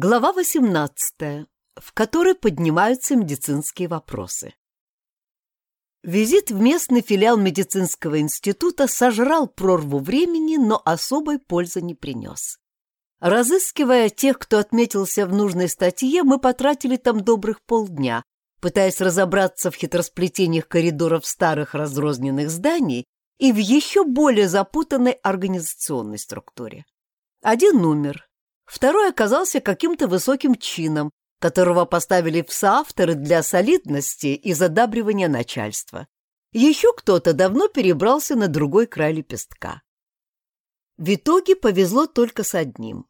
Глава 18, в которой поднимаются медицинские вопросы. Визит в местный филиал медицинского института сожрал прорву времени, но особой пользы не принес. Разыскивая тех, кто отметился в нужной статье, мы потратили там добрых полдня, пытаясь разобраться в хитросплетениях коридоров старых разрозненных зданий и в еще более запутанной организационной структуре. Один номер, Второй оказался каким-то высоким чином, которого поставили в соавторы для солидности и задабривания начальства. Еще кто-то давно перебрался на другой край лепестка. В итоге повезло только с одним.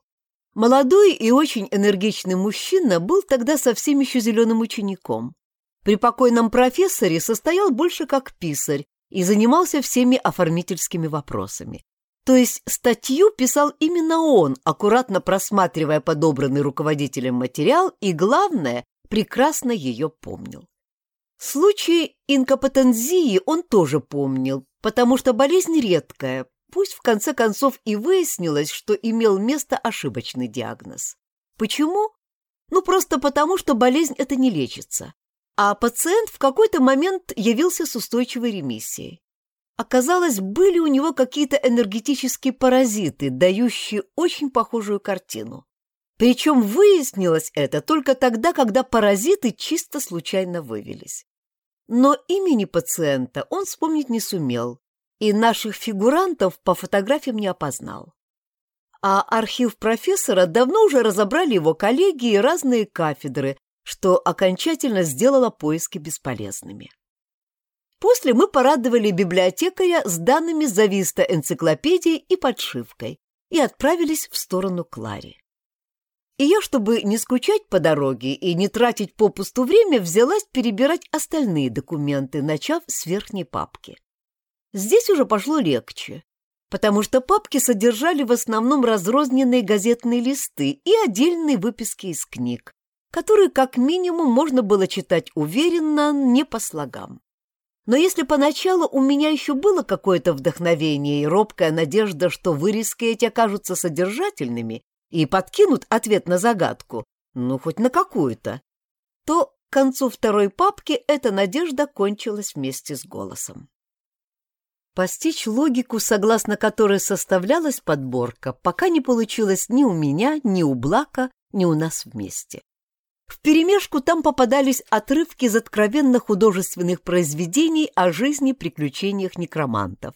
Молодой и очень энергичный мужчина был тогда совсем еще зеленым учеником. При покойном профессоре состоял больше как писарь и занимался всеми оформительскими вопросами. То есть статью писал именно он, аккуратно просматривая подобранный руководителем материал и, главное, прекрасно ее помнил. Случай инкапотензии он тоже помнил, потому что болезнь редкая, пусть в конце концов и выяснилось, что имел место ошибочный диагноз. Почему? Ну, просто потому, что болезнь это не лечится. А пациент в какой-то момент явился с устойчивой ремиссией. Оказалось, были у него какие-то энергетические паразиты, дающие очень похожую картину. Причем выяснилось это только тогда, когда паразиты чисто случайно вывелись. Но имени пациента он вспомнить не сумел, и наших фигурантов по фотографиям не опознал. А архив профессора давно уже разобрали его коллеги и разные кафедры, что окончательно сделало поиски бесполезными. После мы порадовали библиотекаря с данными зависта энциклопедии и подшивкой и отправились в сторону Клари. И я, чтобы не скучать по дороге и не тратить попусту время, взялась перебирать остальные документы, начав с верхней папки. Здесь уже пошло легче, потому что папки содержали в основном разрозненные газетные листы и отдельные выписки из книг, которые как минимум можно было читать уверенно, не по слогам. Но если поначалу у меня еще было какое-то вдохновение и робкая надежда, что вырезки эти окажутся содержательными и подкинут ответ на загадку, ну, хоть на какую-то, то к концу второй папки эта надежда кончилась вместе с голосом. Постичь логику, согласно которой составлялась подборка, пока не получилось ни у меня, ни у Блака, ни у нас вместе. Вперемешку там попадались отрывки из откровенно художественных произведений о жизни приключениях некромантов,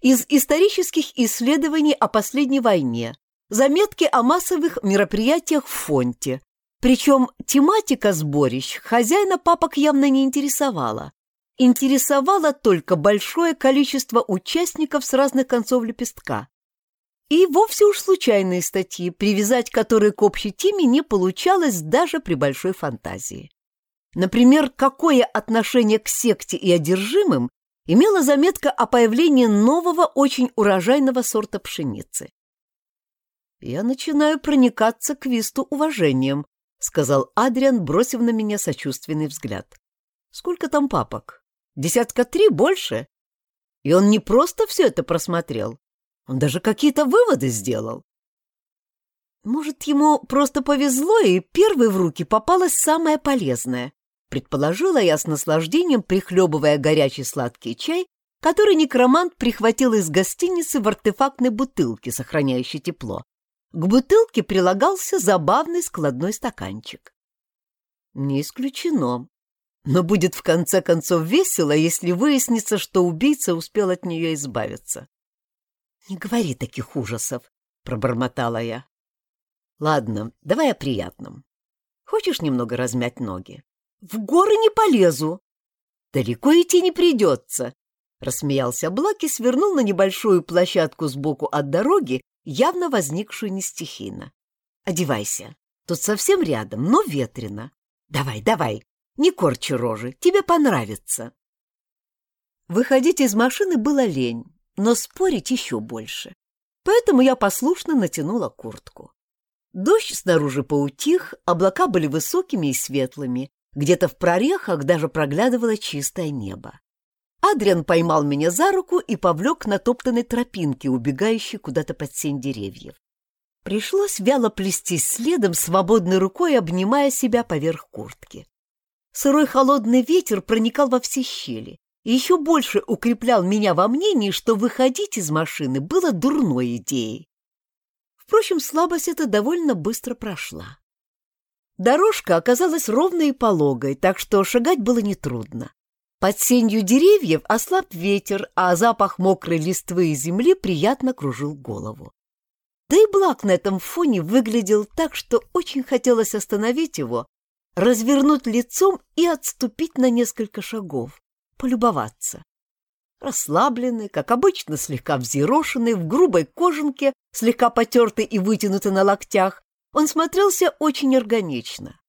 из исторических исследований о последней войне, заметки о массовых мероприятиях в фонте. Причем тематика сборищ хозяина папок явно не интересовала. Интересовало только большое количество участников с разных концов лепестка. И вовсе уж случайные статьи, привязать которые к общей теме не получалось даже при большой фантазии. Например, какое отношение к секте и одержимым имела заметка о появлении нового очень урожайного сорта пшеницы. «Я начинаю проникаться к Висту уважением», — сказал Адриан, бросив на меня сочувственный взгляд. «Сколько там папок? Десятка три больше?» И он не просто все это просмотрел, он даже какие-то выводы сделал. Может, ему просто повезло, и первой в руки попалось самое полезное, предположила я с наслаждением, прихлебывая горячий сладкий чай, который некромант прихватил из гостиницы в артефактной бутылке, сохраняющей тепло. К бутылке прилагался забавный складной стаканчик. Не исключено. Но будет в конце концов весело, если выяснится, что убийца успел от нее избавиться. «Не говори таких ужасов», — пробормотала я. «Ладно, давай о приятном. Хочешь немного размять ноги?» «В горы не полезу!» «Далеко идти не придется», — рассмеялся Блак и свернул на небольшую площадку сбоку от дороги, явно возникшую не стихийно. «Одевайся. Тут совсем рядом, но ветрено. Давай, давай, не корчи рожи, тебе понравится». Выходить из машины было лень, но спорить еще больше. Поэтому я послушно натянула куртку. Дождь снаружи поутих, облака были высокими и светлыми, где-то в прорехах даже проглядывало чистое небо. Адриан поймал меня за руку и повлек на топтанной тропинке, убегающей куда-то под сень деревьев. Пришлось вяло плестись следом, свободной рукой обнимая себя поверх куртки. Сырой холодный ветер проникал во все щели еще больше укреплял меня во мнении, что выходить из машины было дурной идеей. Впрочем, слабость эта довольно быстро прошла. Дорожка оказалась ровной и пологой, так что шагать было нетрудно. Под сенью деревьев ослаб ветер, а запах мокрой листвы и земли приятно кружил голову. Да и Блак на этом фоне выглядел так, что очень хотелось остановить его, развернуть лицом и отступить на несколько шагов, полюбоваться. Расслабленный, как обычно, слегка взъерошенный, в грубой кожанке, слегка потертый и вытянутый на локтях, он смотрелся очень органично.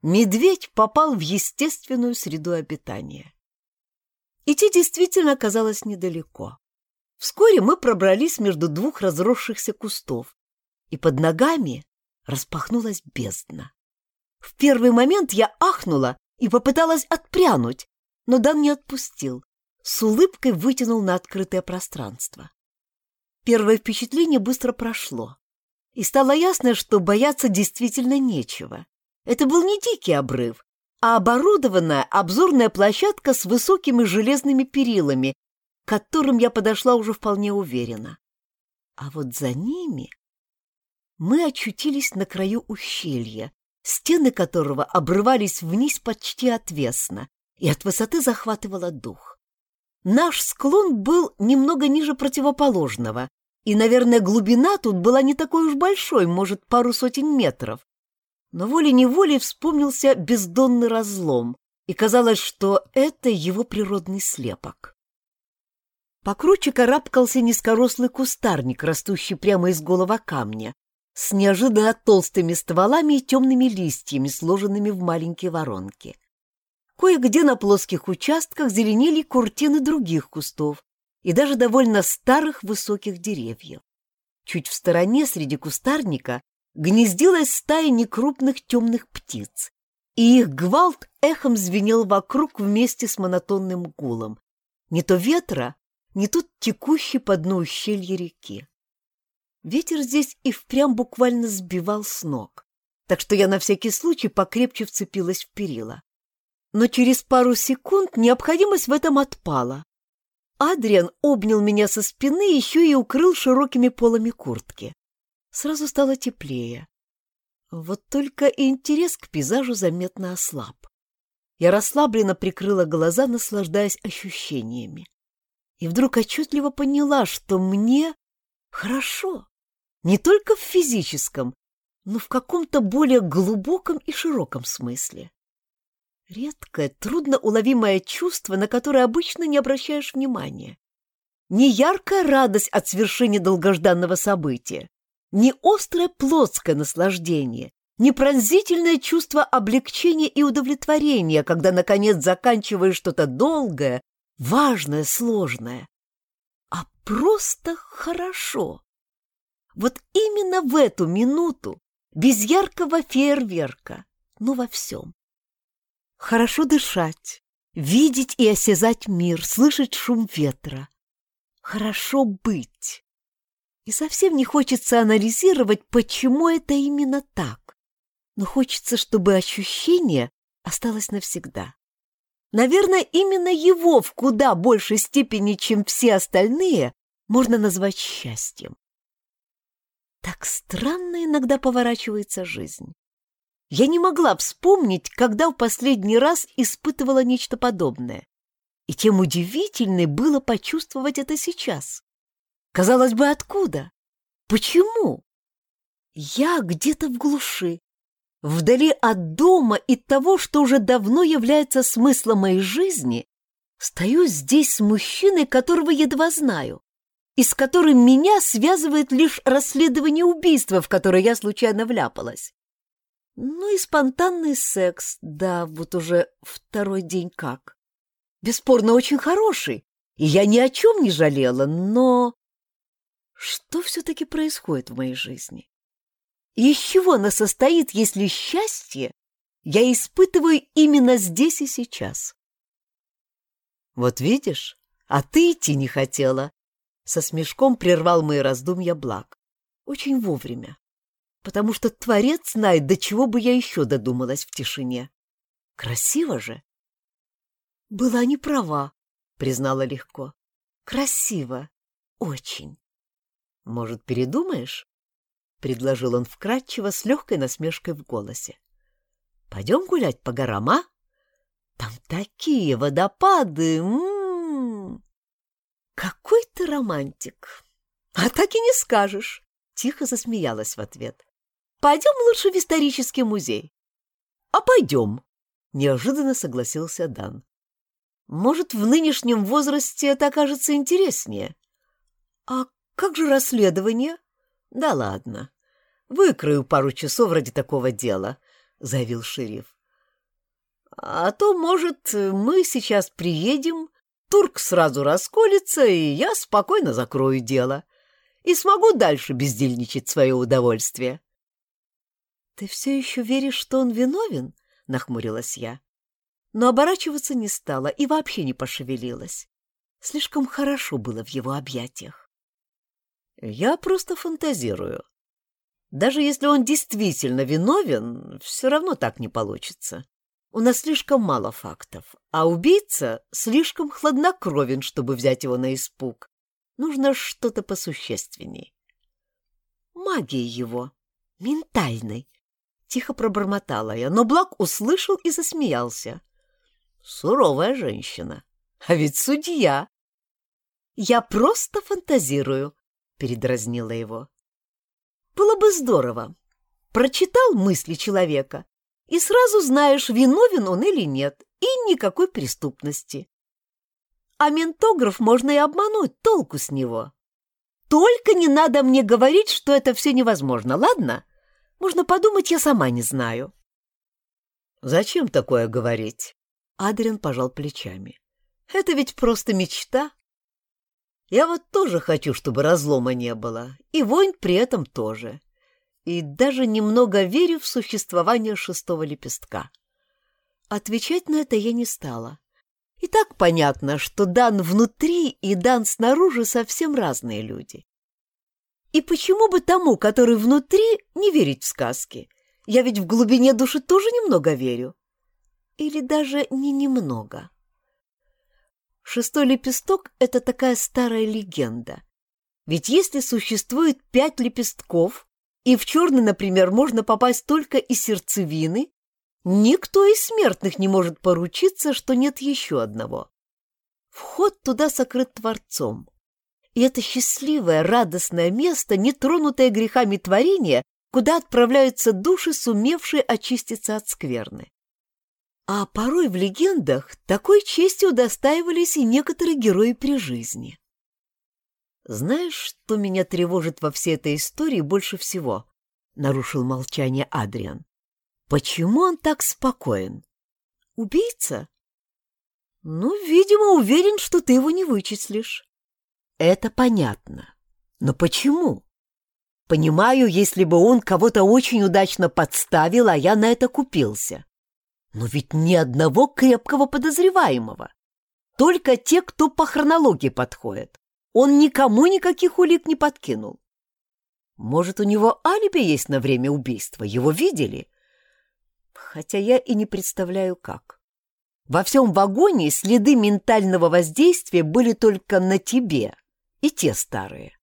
Медведь попал в естественную среду обитания. Идти действительно оказалось недалеко. Вскоре мы пробрались между двух разросшихся кустов, и под ногами распахнулась бездна. В первый момент я ахнула и попыталась отпрянуть, но Дан не отпустил, с улыбкой вытянул на открытое пространство. Первое впечатление быстро прошло, и стало ясно, что бояться действительно нечего. Это был не дикий обрыв, а оборудованная обзорная площадка с высокими железными перилами, к которым я подошла уже вполне уверенно. А вот за ними мы очутились на краю ущелья, стены которого обрывались вниз почти отвесно, и от высоты захватывало дух. Наш склон был немного ниже противоположного, и, наверное, глубина тут была не такой уж большой, может, пару сотен метров. Но волей-неволей вспомнился бездонный разлом, и казалось, что это его природный слепок. Покруче карабкался низкорослый кустарник, растущий прямо из голого камня, с неожиданно толстыми стволами и темными листьями, сложенными в маленькие воронки. Кое-где на плоских участках зеленели куртины других кустов и даже довольно старых высоких деревьев. Чуть в стороне, среди кустарника, гнездилась стая некрупных темных птиц, и их гвалт эхом звенел вокруг вместе с монотонным гулом. Не то ветра, не тут текущий по дну ущелья реки. Ветер здесь и впрямь буквально сбивал с ног, так что я на всякий случай покрепче вцепилась в перила. Но через пару секунд необходимость в этом отпала. Адриан обнял меня со спины еще и укрыл широкими полами куртки. Сразу стало теплее. Вот только интерес к пейзажу заметно ослаб. Я расслабленно прикрыла глаза, наслаждаясь ощущениями и вдруг отчетливо поняла, что мне хорошо. Не только в физическом, но в каком-то более глубоком и широком смысле. Редкое, трудно уловимое чувство, на которое обычно не обращаешь внимания. Не яркая радость от свершения долгожданного события, не острое плотское наслаждение, не пронзительное чувство облегчения и удовлетворения, когда, наконец, заканчиваешь что-то долгое, важное, сложное, а просто хорошо. Вот именно в эту минуту, без яркого фейерверка, но во всем. Хорошо дышать, видеть и осязать мир, слышать шум ветра. Хорошо быть. И совсем не хочется анализировать, почему это именно так. Но хочется, чтобы ощущение осталось навсегда. Наверное, именно его в куда большей степени, чем все остальные, можно назвать счастьем. Так странно иногда поворачивается жизнь. Я не могла вспомнить, когда в последний раз испытывала нечто подобное. И тем удивительнее было почувствовать это сейчас. Казалось бы, откуда? Почему? Я где-то в глуши, вдали от дома и того, что уже давно является смыслом моей жизни, стою здесь с мужчиной, которого едва знаю, и с которым меня связывает лишь расследование убийства, в которое я случайно вляпалась. Ну и спонтанный секс, да, вот уже второй день как. Бесспорно, очень хороший, и я ни о чем не жалела, но... Что все-таки происходит в моей жизни? из чего она состоит, если счастье я испытываю именно здесь и сейчас? Вот видишь, а ты идти не хотела. Со смешком прервал мои раздумья Блак. Очень вовремя. Потому что Творец знает, до чего бы я еще додумалась в тишине. Красиво же. Была не права, признала легко. Красиво. Очень. Может, передумаешь? Предложил он вкратчиво, с легкой насмешкой в голосе. Пойдем гулять по горам, а? Там такие водопады! М -м -м. Какой ты романтик! А так и не скажешь! Тихо засмеялась в ответ. Пойдем лучше в исторический музей. А пойдем, неожиданно согласился Дан. Может, в нынешнем возрасте это окажется интереснее. А как же расследование? Да ладно. Выкрою пару часов ради такого дела, заявил шериф. А то, может, мы сейчас приедем, турк сразу расколется, и я спокойно закрою дело и смогу дальше бездельничать свое удовольствие. — Ты все еще веришь, что он виновен? — нахмурилась я но оборачиваться не стала и вообще не пошевелилась. Слишком хорошо было в его объятиях. Я просто фантазирую. Даже если он действительно виновен, все равно так не получится. У нас слишком мало фактов, а убийца слишком хладнокровен, чтобы взять его на испуг. Нужно что-то посущественней. Магия его, ментальной, тихо пробормотала я, но Блак услышал и засмеялся. Суровая женщина. А ведь судья. Я просто фантазирую, передразнила его. Было бы здорово. Прочитал мысли человека, и сразу знаешь, виновен он или нет, и никакой преступности. А ментограф можно и обмануть, толку с него. Только не надо мне говорить, что это все невозможно, ладно? Можно подумать, я сама не знаю. Зачем такое говорить? Адриан пожал плечами. «Это ведь просто мечта. Я вот тоже хочу, чтобы разлома не было, и войн при этом тоже. И даже немного верю в существование шестого лепестка». Отвечать на это я не стала. И так понятно, что Дан внутри и Дан снаружи совсем разные люди. И почему бы тому, который внутри, не верить в сказки? Я ведь в глубине души тоже немного верю. Или даже не немного. Шестой лепесток — это такая старая легенда. Ведь если существует пять лепестков, и в черный, например, можно попасть только из сердцевины, никто из смертных не может поручиться, что нет еще одного. Вход туда сокрыт Творцом. И это счастливое, радостное место, не тронутое грехами творения, куда отправляются души, сумевшие очиститься от скверны. А порой в легендах такой честью удостаивались и некоторые герои при жизни. «Знаешь, что меня тревожит во всей этой истории больше всего?» — нарушил молчание Адриан. «Почему он так спокоен? Убийца?» «Ну, видимо, уверен, что ты его не вычислишь». «Это понятно. Но почему?» «Понимаю, если бы он кого-то очень удачно подставил, а я на это купился. Но ведь ни одного крепкого подозреваемого. Только те, кто по хронологии подходит. Он никому никаких улик не подкинул. Может, у него алиби есть на время убийства? Его видели? Хотя я и не представляю, как. Во всем вагоне следы ментального воздействия были только на тебе и те старые.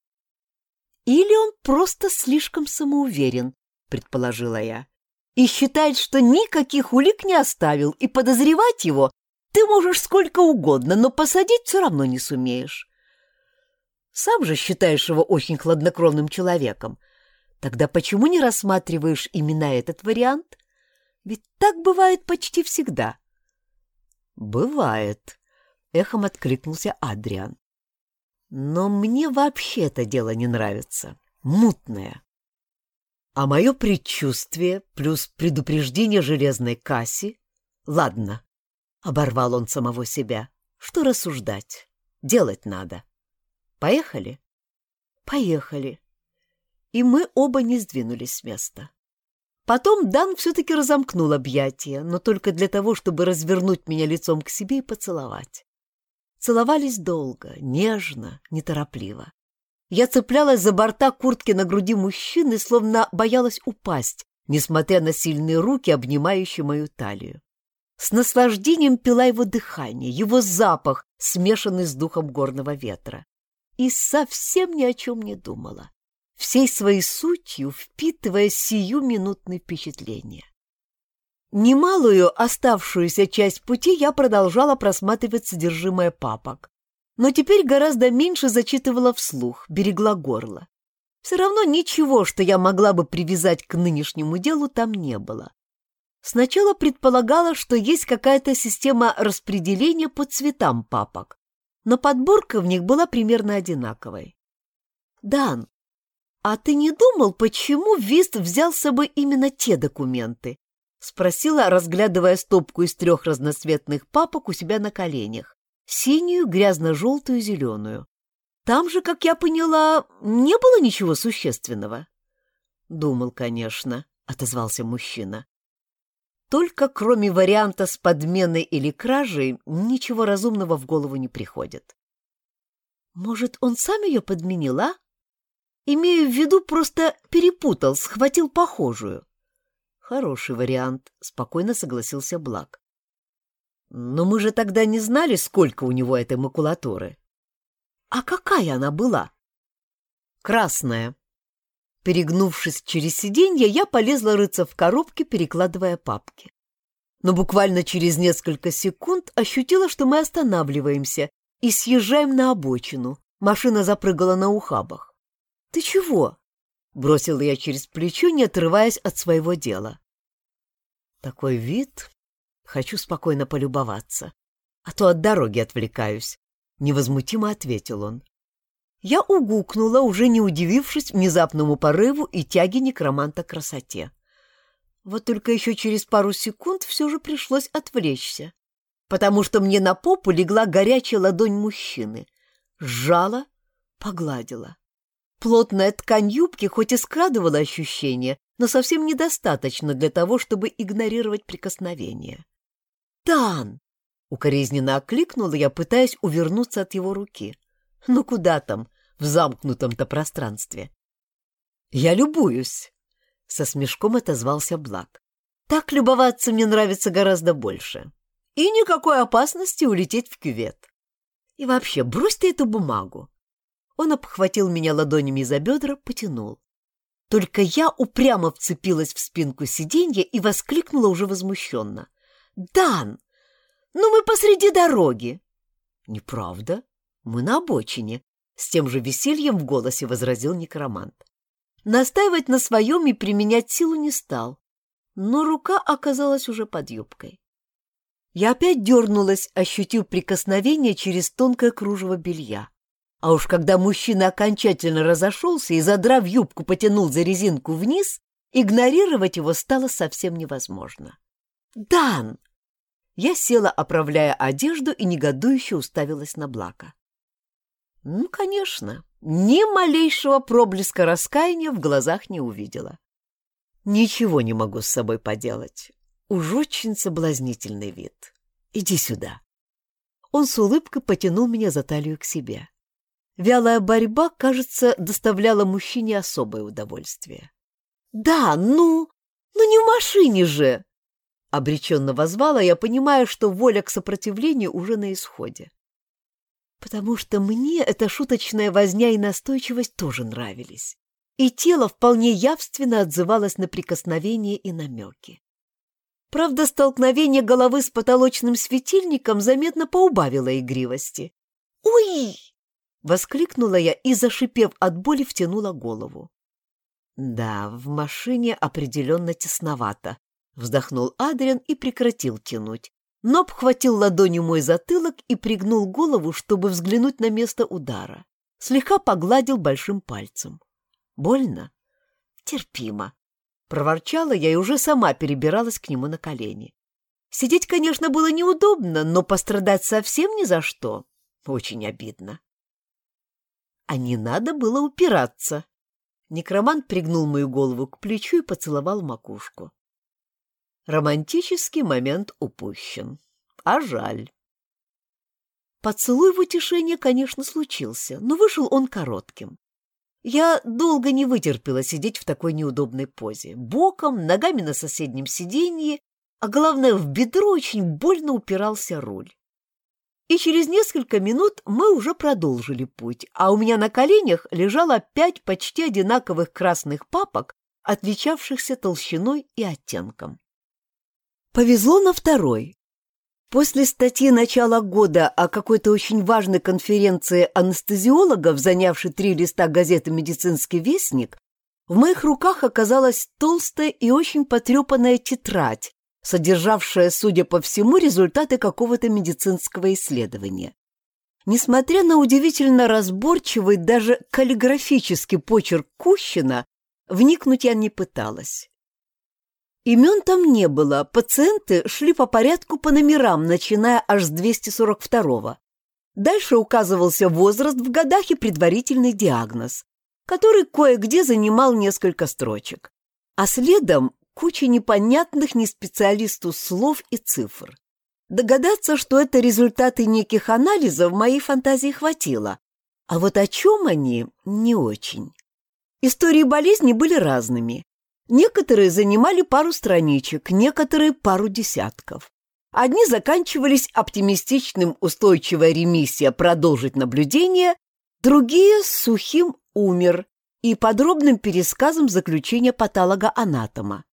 Или он просто слишком самоуверен, предположила я и считает, что никаких улик не оставил, и подозревать его ты можешь сколько угодно, но посадить все равно не сумеешь. Сам же считаешь его очень хладнокровным человеком. Тогда почему не рассматриваешь именно этот вариант? Ведь так бывает почти всегда. Бывает, эхом откликнулся Адриан. Но мне вообще это дело не нравится. Мутное. А мое предчувствие плюс предупреждение железной касси... Ладно, — оборвал он самого себя. Что рассуждать? Делать надо. Поехали? Поехали. И мы оба не сдвинулись с места. Потом Дан все-таки разомкнул объятия, но только для того, чтобы развернуть меня лицом к себе и поцеловать. Целовались долго, нежно, неторопливо. Я цеплялась за борта куртки на груди мужчины, словно боялась упасть, несмотря на сильные руки, обнимающие мою талию. С наслаждением пила его дыхание, его запах, смешанный с духом горного ветра. И совсем ни о чем не думала, всей своей сутью впитывая сию минутные впечатления. Немалую оставшуюся часть пути я продолжала просматривать содержимое папок, но теперь гораздо меньше зачитывала вслух, берегла горло. Все равно ничего, что я могла бы привязать к нынешнему делу, там не было. Сначала предполагала, что есть какая-то система распределения по цветам папок, но подборка в них была примерно одинаковой. «Дан, а ты не думал, почему Вист взял с собой именно те документы?» — спросила, разглядывая стопку из трех разноцветных папок у себя на коленях синюю, грязно-желтую зеленую. Там же, как я поняла, не было ничего существенного. Думал, конечно, отозвался мужчина. Только кроме варианта с подменой или кражей ничего разумного в голову не приходит. Может, он сам ее подменил, а? Имею в виду, просто перепутал, схватил похожую. Хороший вариант, спокойно согласился Блак. Но мы же тогда не знали, сколько у него этой макулатуры. А какая она была? Красная. Перегнувшись через сиденье, я полезла рыться в коробке, перекладывая папки. Но буквально через несколько секунд ощутила, что мы останавливаемся и съезжаем на обочину. Машина запрыгала на ухабах. «Ты чего?» — бросила я через плечо, не отрываясь от своего дела. Такой вид, Хочу спокойно полюбоваться. А то от дороги отвлекаюсь. Невозмутимо ответил он. Я угукнула, уже не удивившись внезапному порыву и тяге некроманта к красоте. Вот только еще через пару секунд все же пришлось отвлечься, потому что мне на попу легла горячая ладонь мужчины. Сжала, погладила. Плотная ткань юбки хоть и скрадывала ощущение, но совсем недостаточно для того, чтобы игнорировать прикосновение. «Тан!» — укоризненно окликнула я, пытаясь увернуться от его руки. «Ну куда там, в замкнутом-то пространстве?» «Я любуюсь!» — со смешком отозвался Блак. «Так любоваться мне нравится гораздо больше. И никакой опасности улететь в кювет. И вообще, брось ты эту бумагу!» Он обхватил меня ладонями за бедра, потянул. Только я упрямо вцепилась в спинку сиденья и воскликнула уже возмущенно — «Дан, ну мы посреди дороги!» «Неправда, мы на обочине», — с тем же весельем в голосе возразил некромант. Настаивать на своем и применять силу не стал, но рука оказалась уже под юбкой. Я опять дернулась, ощутив прикосновение через тонкое кружево белья. А уж когда мужчина окончательно разошелся и, задрав юбку, потянул за резинку вниз, игнорировать его стало совсем невозможно. «Дан!» Я села, оправляя одежду, и негодующе уставилась на Блака. Ну, конечно, ни малейшего проблеска раскаяния в глазах не увидела. Ничего не могу с собой поделать. Уж очень соблазнительный вид. Иди сюда. Он с улыбкой потянул меня за талию к себе. Вялая борьба, кажется, доставляла мужчине особое удовольствие. «Да, ну, ну не в машине же!» Обреченно возвала, я понимаю, что воля к сопротивлению уже на исходе. Потому что мне эта шуточная возня и настойчивость тоже нравились. И тело вполне явственно отзывалось на прикосновения и намеки. Правда, столкновение головы с потолочным светильником заметно поубавило игривости. «Уй!» — воскликнула я и, зашипев от боли, втянула голову. Да, в машине определенно тесновато, Вздохнул Адриан и прекратил тянуть. Но обхватил ладонью мой затылок и пригнул голову, чтобы взглянуть на место удара. Слегка погладил большим пальцем. Больно? Терпимо. Проворчала я и уже сама перебиралась к нему на колени. Сидеть, конечно, было неудобно, но пострадать совсем ни за что. Очень обидно. А не надо было упираться. Некромант пригнул мою голову к плечу и поцеловал макушку. Романтический момент упущен. А жаль. Поцелуй в утешение, конечно, случился, но вышел он коротким. Я долго не вытерпела сидеть в такой неудобной позе. Боком, ногами на соседнем сиденье, а главное, в бедро очень больно упирался руль. И через несколько минут мы уже продолжили путь, а у меня на коленях лежало пять почти одинаковых красных папок, отличавшихся толщиной и оттенком. Повезло на второй. После статьи начала года о какой-то очень важной конференции анестезиологов, занявшей три листа газеты «Медицинский вестник», в моих руках оказалась толстая и очень потрепанная тетрадь, содержавшая, судя по всему, результаты какого-то медицинского исследования. Несмотря на удивительно разборчивый, даже каллиграфический почерк Кущина, вникнуть я не пыталась. Имен там не было, пациенты шли по порядку по номерам, начиная аж с 242-го. Дальше указывался возраст в годах и предварительный диагноз, который кое-где занимал несколько строчек. А следом куча непонятных не специалисту слов и цифр. Догадаться, что это результаты неких анализов, моей фантазии хватило. А вот о чем они, не очень. Истории болезни были разными. Некоторые занимали пару страничек, некоторые пару десятков. Одни заканчивались оптимистичным устойчивая ремиссия продолжить наблюдение, другие — сухим умер и подробным пересказом заключения патолога-анатома.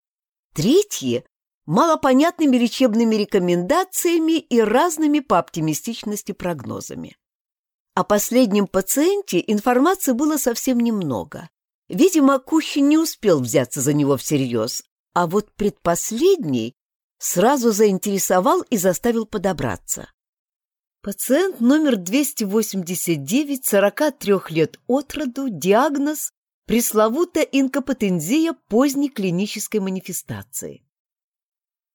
Третьи — малопонятными лечебными рекомендациями и разными по оптимистичности прогнозами. О последнем пациенте информации было совсем немного. Видимо, Кущин не успел взяться за него всерьез, а вот предпоследний сразу заинтересовал и заставил подобраться. Пациент номер 289, 43 лет от роду, диагноз пресловутая инкомпетензия поздней клинической манифестации.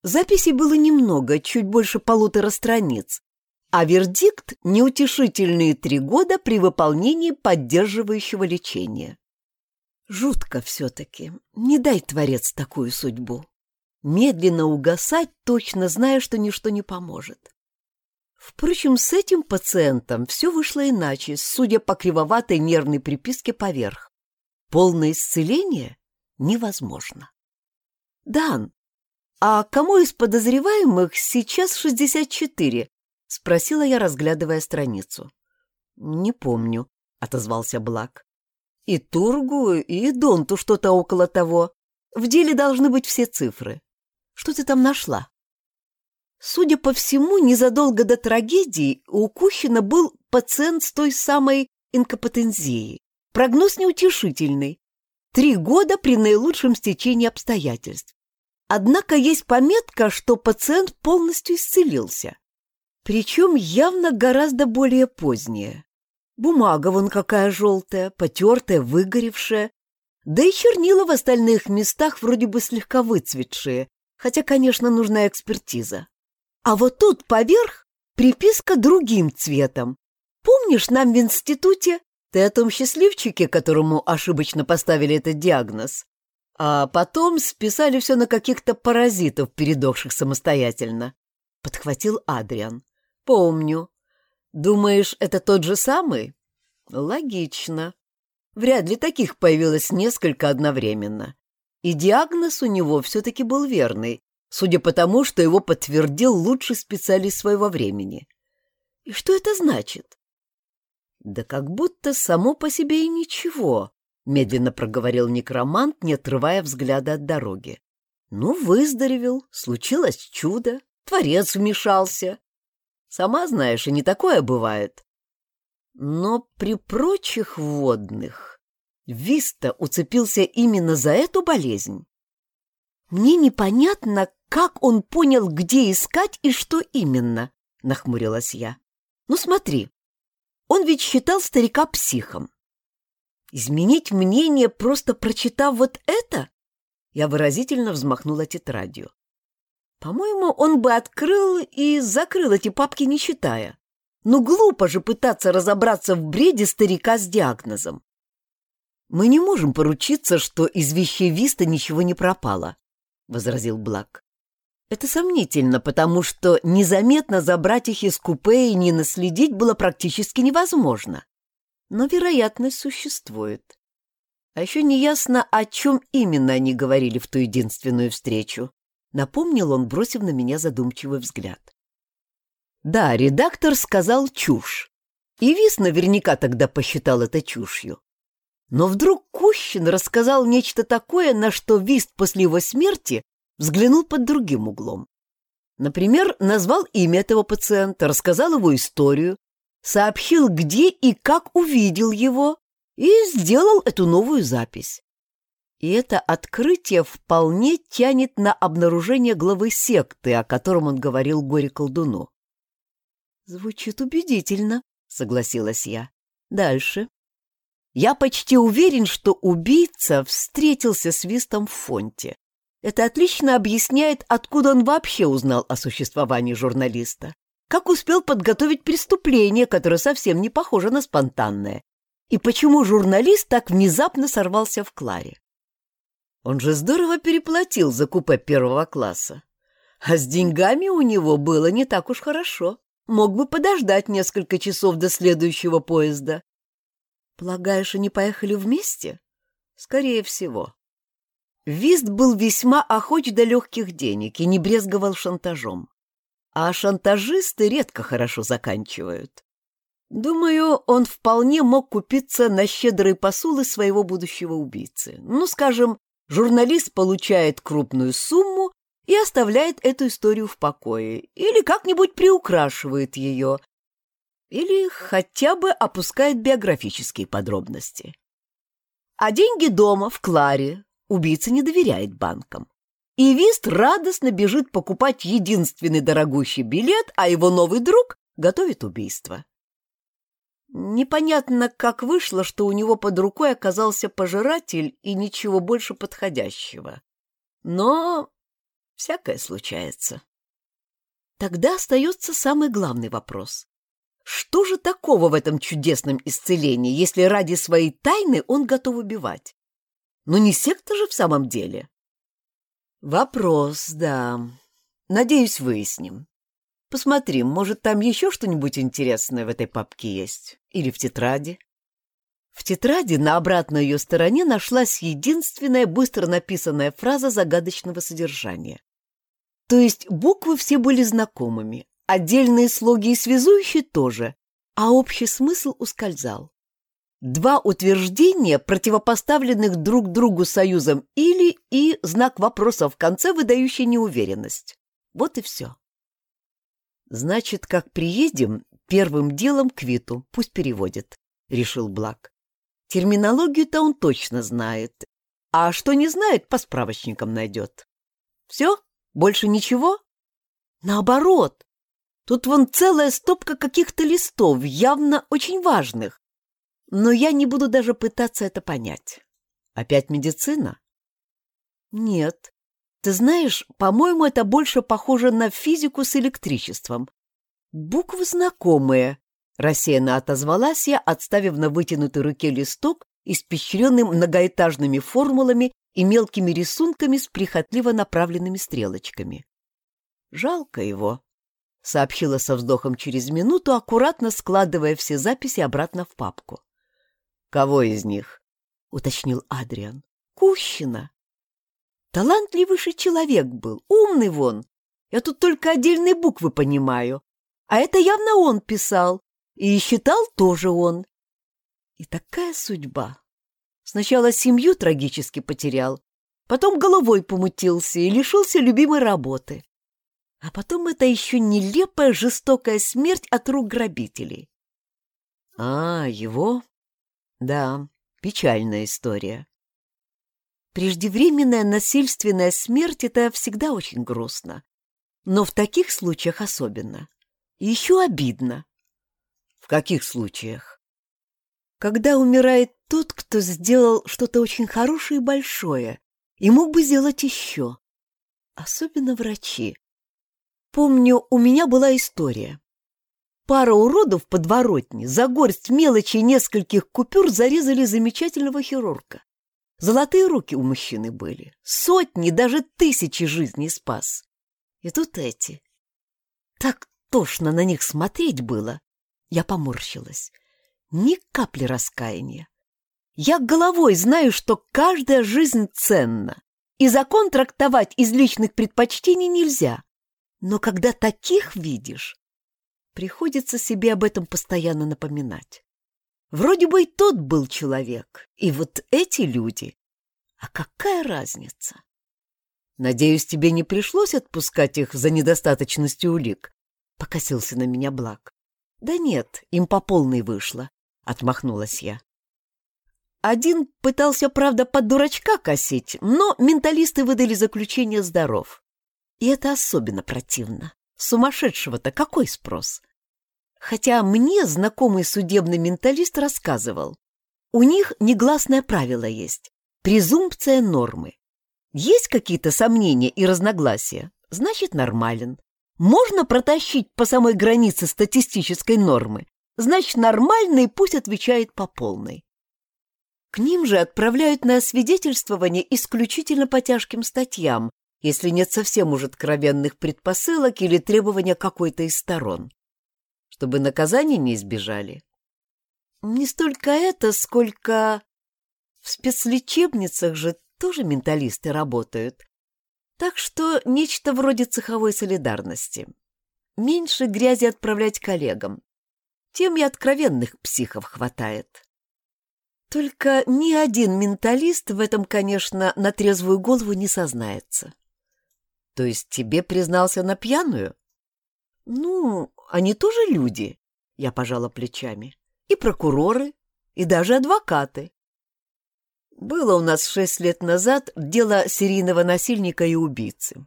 Записей было немного, чуть больше полутора страниц, а вердикт – неутешительные три года при выполнении поддерживающего лечения. Жутко все-таки. Не дай, Творец, такую судьбу. Медленно угасать, точно зная, что ничто не поможет. Впрочем, с этим пациентом все вышло иначе, судя по кривоватой нервной приписке поверх. Полное исцеление невозможно. «Дан, а кому из подозреваемых сейчас 64?» — спросила я, разглядывая страницу. «Не помню», — отозвался Блак. И Тургу, и Донту что-то около того. В деле должны быть все цифры. Что ты там нашла? Судя по всему, незадолго до трагедии у Кухина был пациент с той самой инкомпетензией. Прогноз неутешительный. Три года при наилучшем стечении обстоятельств. Однако есть пометка, что пациент полностью исцелился. Причем явно гораздо более поздняя. Бумага вон какая желтая, потертая, выгоревшая. Да и чернила в остальных местах вроде бы слегка выцветшие, хотя, конечно, нужна экспертиза. А вот тут поверх приписка другим цветом. Помнишь, нам в институте ты о том счастливчике, которому ошибочно поставили этот диагноз? А потом списали все на каких-то паразитов, передохших самостоятельно. Подхватил Адриан. Помню. Думаешь, это тот же самый? Логично. Вряд ли таких появилось несколько одновременно. И диагноз у него все-таки был верный, судя по тому, что его подтвердил лучший специалист своего времени. И что это значит? Да как будто само по себе и ничего, медленно проговорил некромант, не отрывая взгляда от дороги. Ну, выздоровел, случилось чудо, творец вмешался. Сама знаешь, и не такое бывает. Но при прочих водных Виста уцепился именно за эту болезнь. Мне непонятно, как он понял, где искать и что именно, нахмурилась я. Ну смотри, он ведь считал старика психом. Изменить мнение, просто прочитав вот это? Я выразительно взмахнула тетрадью. По-моему, он бы открыл и закрыл эти папки, не читая. Но ну, глупо же пытаться разобраться в бреде старика с диагнозом. «Мы не можем поручиться, что из вещей Виста ничего не пропало», — возразил Блак. «Это сомнительно, потому что незаметно забрать их из купе и не наследить было практически невозможно. Но вероятность существует. А еще неясно, о чем именно они говорили в ту единственную встречу. Напомнил он, бросив на меня задумчивый взгляд. Да, редактор сказал чушь. И Вис наверняка тогда посчитал это чушью. Но вдруг Кущин рассказал нечто такое, на что Вист после его смерти взглянул под другим углом. Например, назвал имя этого пациента, рассказал его историю, сообщил, где и как увидел его, и сделал эту новую запись. И это открытие вполне тянет на обнаружение главы секты, о котором он говорил горе-колдуну. «Звучит убедительно», — согласилась я. «Дальше. Я почти уверен, что убийца встретился с Вистом в фонте. Это отлично объясняет, откуда он вообще узнал о существовании журналиста. Как успел подготовить преступление, которое совсем не похоже на спонтанное. И почему журналист так внезапно сорвался в Кларе. Он же здорово переплатил за купе первого класса. А с деньгами у него было не так уж хорошо. Мог бы подождать несколько часов до следующего поезда. Полагаешь, они поехали вместе? Скорее всего. Вист был весьма охоч до легких денег и не брезговал шантажом. А шантажисты редко хорошо заканчивают. Думаю, он вполне мог купиться на щедрые посулы своего будущего убийцы. Ну, скажем, журналист получает крупную сумму и оставляет эту историю в покое, или как-нибудь приукрашивает ее, или хотя бы опускает биографические подробности. А деньги дома, в Кларе, Убийца не доверяет банкам. И Вист радостно бежит покупать единственный дорогущий билет, а его новый друг готовит убийство. Непонятно, как вышло, что у него под рукой оказался пожиратель и ничего больше подходящего. Но всякое случается. Тогда остается самый главный вопрос. Что же такого в этом чудесном исцелении, если ради своей тайны он готов убивать? Но не секта же в самом деле. Вопрос, да. Надеюсь, выясним. Посмотрим, может, там еще что-нибудь интересное в этой папке есть? Или в тетради? В тетради на обратной ее стороне нашлась единственная быстро написанная фраза загадочного содержания. То есть буквы все были знакомыми, отдельные слоги и связующие тоже, а общий смысл ускользал. Два утверждения, противопоставленных друг другу союзом «или» и знак вопроса в конце, выдающий неуверенность. Вот и все. Значит, как приедем, первым делом к Виту, пусть переводит, — решил Блак. Терминологию-то он точно знает, а что не знает, по справочникам найдет. Все? Больше ничего? Наоборот. Тут вон целая стопка каких-то листов, явно очень важных. Но я не буду даже пытаться это понять. Опять медицина? Нет. Ты знаешь, по-моему, это больше похоже на физику с электричеством. Буквы знакомые, рассеянно отозвалась я, отставив на вытянутой руке листок, испещренный многоэтажными формулами и мелкими рисунками с прихотливо направленными стрелочками. «Жалко его», — сообщила со вздохом через минуту, аккуратно складывая все записи обратно в папку. «Кого из них?» — уточнил Адриан. «Кущина. Талантливейший человек был, умный вон. Я тут только отдельные буквы понимаю. А это явно он писал. И считал тоже он. И такая судьба. Сначала семью трагически потерял, потом головой помутился и лишился любимой работы. А потом это еще нелепая жестокая смерть от рук грабителей. А, его? Да, печальная история. Преждевременная насильственная смерть — это всегда очень грустно. Но в таких случаях особенно. И еще обидно. В каких случаях? Когда умирает тот, кто сделал что-то очень хорошее и большое, и мог бы сделать еще. Особенно врачи. Помню, у меня была история. Пара уродов подворотни за горсть мелочи нескольких купюр зарезали замечательного хирурга. Золотые руки у мужчины были. Сотни, даже тысячи жизней спас. И тут эти. Так тошно на них смотреть было. Я поморщилась. Ни капли раскаяния. Я головой знаю, что каждая жизнь ценна, и закон трактовать из личных предпочтений нельзя. Но когда таких видишь, приходится себе об этом постоянно напоминать. Вроде бы и тот был человек, и вот эти люди. А какая разница? Надеюсь, тебе не пришлось отпускать их за недостаточностью улик? Покосился на меня Блак. Да нет, им по полной вышло, отмахнулась я. Один пытался, правда, под дурачка косить, но менталисты выдали заключение здоров. И это особенно противно. Сумасшедшего-то какой спрос? Хотя мне знакомый судебный менталист рассказывал. У них негласное правило есть – презумпция нормы. Есть какие-то сомнения и разногласия, значит нормален. Можно протащить по самой границе статистической нормы, значит нормальный пусть отвечает по полной. К ним же отправляют на освидетельствование исключительно по тяжким статьям, если нет совсем уж откровенных предпосылок или требования какой-то из сторон. Чтобы наказания не избежали. Не столько это, сколько... В спецлечебницах же тоже менталисты работают. Так что нечто вроде цеховой солидарности. Меньше грязи отправлять коллегам. Тем и откровенных психов хватает. Только ни один менталист в этом, конечно, на трезвую голову не сознается. То есть тебе признался на пьяную? Ну, они тоже люди, я пожала плечами. И прокуроры, и даже адвокаты. Было у нас шесть лет назад дело серийного насильника и убийцы.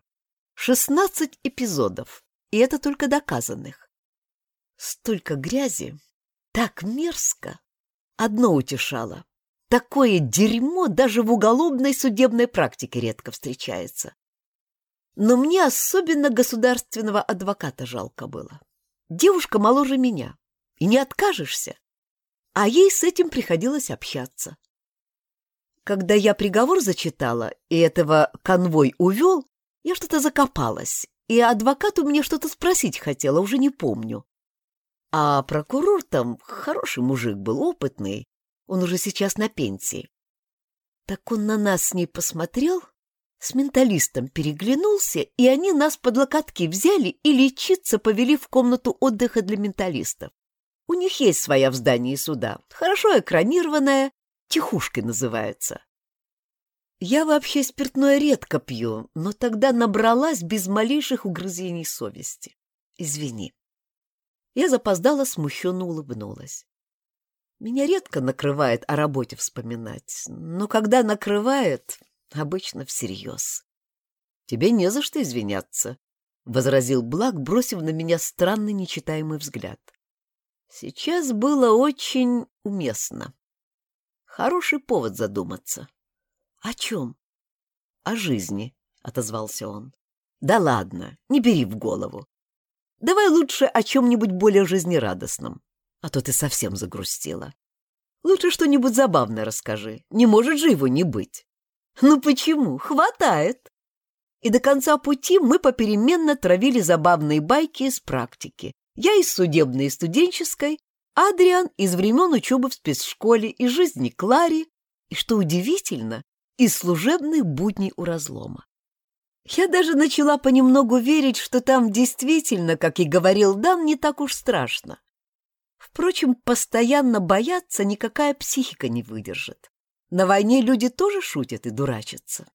Шестнадцать эпизодов, и это только доказанных. Столько грязи, так мерзко. Одно утешало. Такое дерьмо даже в уголовной судебной практике редко встречается. Но мне особенно государственного адвоката жалко было. Девушка моложе меня, и не откажешься. А ей с этим приходилось общаться. Когда я приговор зачитала, и этого конвой увел, я что-то закопалась, и адвокат у меня что-то спросить хотела, уже не помню. А прокурор там хороший мужик был, опытный. Он уже сейчас на пенсии. Так он на нас с ней посмотрел, с менталистом переглянулся, и они нас под локотки взяли и лечиться повели в комнату отдыха для менталистов. У них есть своя в здании суда, хорошо экранированная, тихушкой называется. Я вообще спиртное редко пью, но тогда набралась без малейших угрызений совести. Извини. Я запоздала, смущенно улыбнулась. Меня редко накрывает о работе вспоминать, но когда накрывает, обычно всерьез. Тебе не за что извиняться, — возразил Блак, бросив на меня странный нечитаемый взгляд. Сейчас было очень уместно. Хороший повод задуматься. — О чем? — О жизни, — отозвался он. — Да ладно, не бери в голову. Давай лучше о чем-нибудь более жизнерадостном, а то ты совсем загрустила. Лучше что-нибудь забавное расскажи, не может же его не быть. Ну почему? Хватает. И до конца пути мы попеременно травили забавные байки из практики. Я из судебной и студенческой, Адриан из времен учебы в спецшколе, из жизни Клари, и, что удивительно, из служебных будней у разлома. Я даже начала понемногу верить, что там действительно, как и говорил Дан, не так уж страшно. Впрочем, постоянно бояться никакая психика не выдержит. На войне люди тоже шутят и дурачатся.